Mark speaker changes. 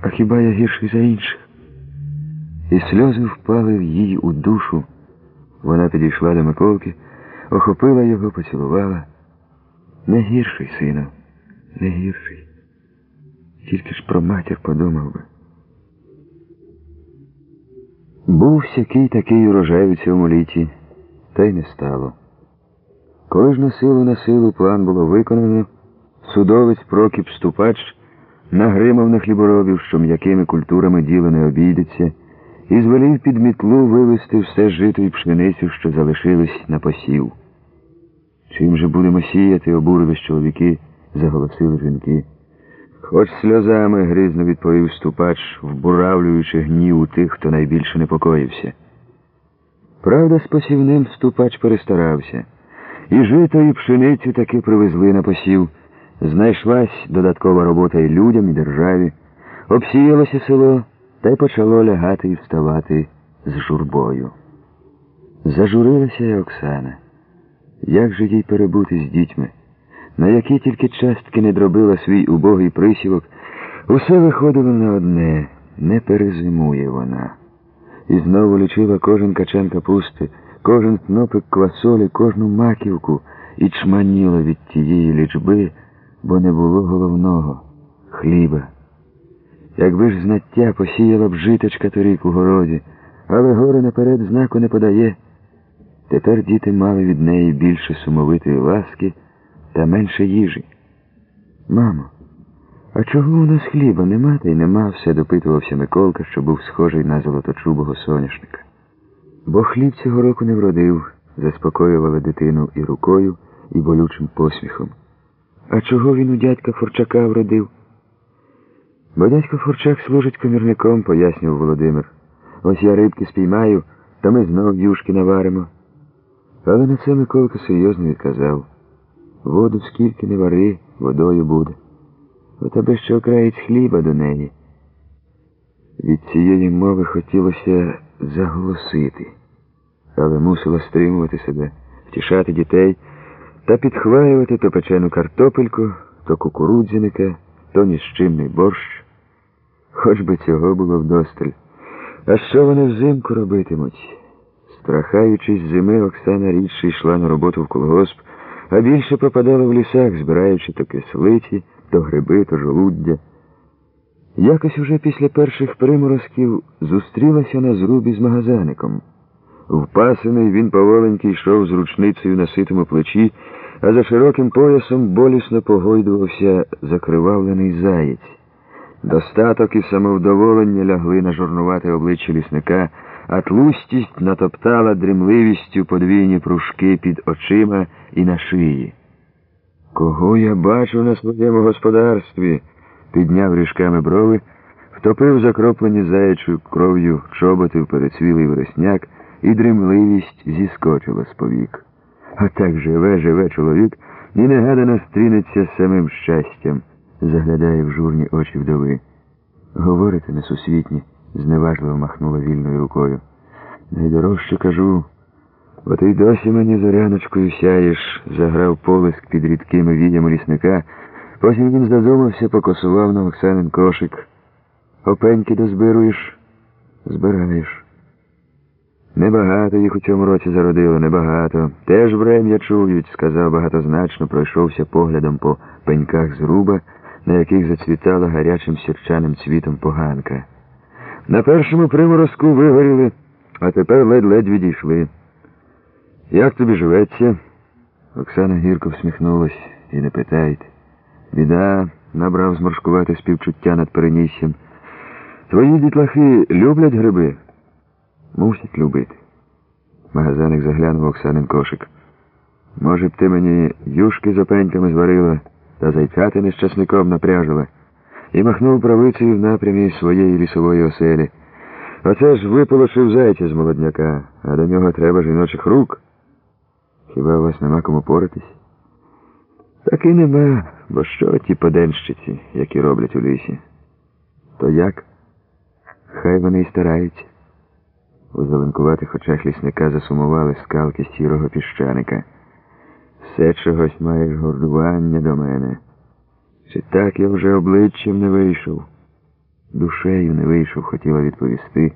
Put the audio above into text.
Speaker 1: А хіба я гірший за інших? І сльози впали в їй у душу. Вона підійшла до Миколки, охопила його, поцілувала. Не гірший, сину, не гірший. Тільки ж про матір подумав би. Був всякий такий урожай у цьому літі, та й не стало. Коли ж на силу на силу план було виконано, судовець Прокіп Ступач нагримав на хліборобів, що м'якими культурами діло не обійдеться, і звелів під мітлу вивезти все жито і пшеницю, що залишились на посів. Чим же будемо сіяти, обурились чоловіки, заголосили жінки. Хоч сльозами грізно відповів ступач, вбуравлюючи гнів у тих, хто найбільше непокоївся. Правда, з посівним ступач перестарався, і жито, і пшеницю таки привезли на посів. Знайшлась додаткова робота і людям, і державі. Обсіялося село, та й почало лягати і вставати з журбою. Зажурилася й Оксана. Як же їй перебути з дітьми? На які тільки частки не дробила свій убогий присілок, усе виходило на одне не перезимує вона. І знову лічила кожен качан капусти, кожен снопик квасолі, кожну маківку і чманіла від тієї лічби, бо не було головного хліба. Якби ж знаття посіяла б житочка торік у городі, але горе наперед знаку не подає. Тепер діти мали від неї більше сумовитої ласки та менше їжі. Мамо, а чого у нас хліба нема та й нема, все допитувався Миколка, що був схожий на золоточубого соняшника. Бо хліб цього року не вродив, заспокоювала дитину і рукою, і болючим посміхом. А чого він у дядька Форчака вродив? Бо дядько Форчак служить комірником, пояснював Володимир. Ось я рибки спіймаю, та ми знов юшки наваримо. Але на це Миколка серйозно відказав. Воду скільки не вари, водою буде. У тебе ще окраєць хліба до неї. Від цієї мови хотілося заголосити, але мусила стримувати себе, втішати дітей та підхваювати то печену картопельку, то кукурудзяника, то ніщимний борщ. Хоч би цього було вдосталь. А що вони взимку робитимуть? Страхаючись зими, Оксана рідше йшла на роботу в колгосп, а більше пропадала в лісах, збираючи то кислиці, то гриби, то жолуддя. Якось уже після перших приморозків зустрілася на зрубі з магазаником. Впасений він поволеньки йшов з ручницею на ситому плечі, а за широким поясом болісно погойдувався закривавлений заєць. Достаток і самовдоволення лягли на жорнувате обличчя лісника, а тлустість натоптала дрімливістю подвійні пружки під очима і на шиї. Кого я бачу на своєму господарстві? підняв ріжками брови, втопив закроплені заячою кров'ю чоботи в перецвілий вересняк, і дрімливість зіскочила з повік. А так живе, живе чоловік і негадано стрінеться з самим щастям, заглядає в журні очі вдови. Говорите несусвітні, зневажливо махнула вільною рукою. Найдорожче кажу, бо ти й досі мені зоряночкою сяєш, заграв полиск під рідкими віями лісника. Потім він задумався, покосував на Оксанин кошик. Опеньки дозбируєш? Збираєш. Небагато їх у цьому році зародило, небагато. Теж врем'я чують, сказав багатозначно, пройшовся поглядом по пеньках зруба, на яких зацвітала гарячим сірчаним цвітом поганка. На першому приморозку вигоріли, а тепер ледь-ледь відійшли. Як тобі живеться? Оксана гірко всміхнулась і не питайте. Біда набрав зморшкувати співчуття над переніссям. Твої дітлахи люблять гриби? Мусять любити. Магазаник заглянув Оксанин кошик. Може б ти мені юшки з опеньками зварила та зайчатини з часником напряжила і махнув правицею в напрямі своєї лісової оселі. Оце ж виполошив зайця з молодняка, а до нього треба жіночих рук. Хіба у вас нема кому поратись? Так і нема, бо що ті поденщиці, які роблять у лісі? То як? Хай вони й стараються. У зеленкуватих очах лісника засумували скалки сірого піщаника. Все чогось маєш гордування до мене. Чи так я вже обличчям не вийшов? Душею не вийшов, хотіла відповісти.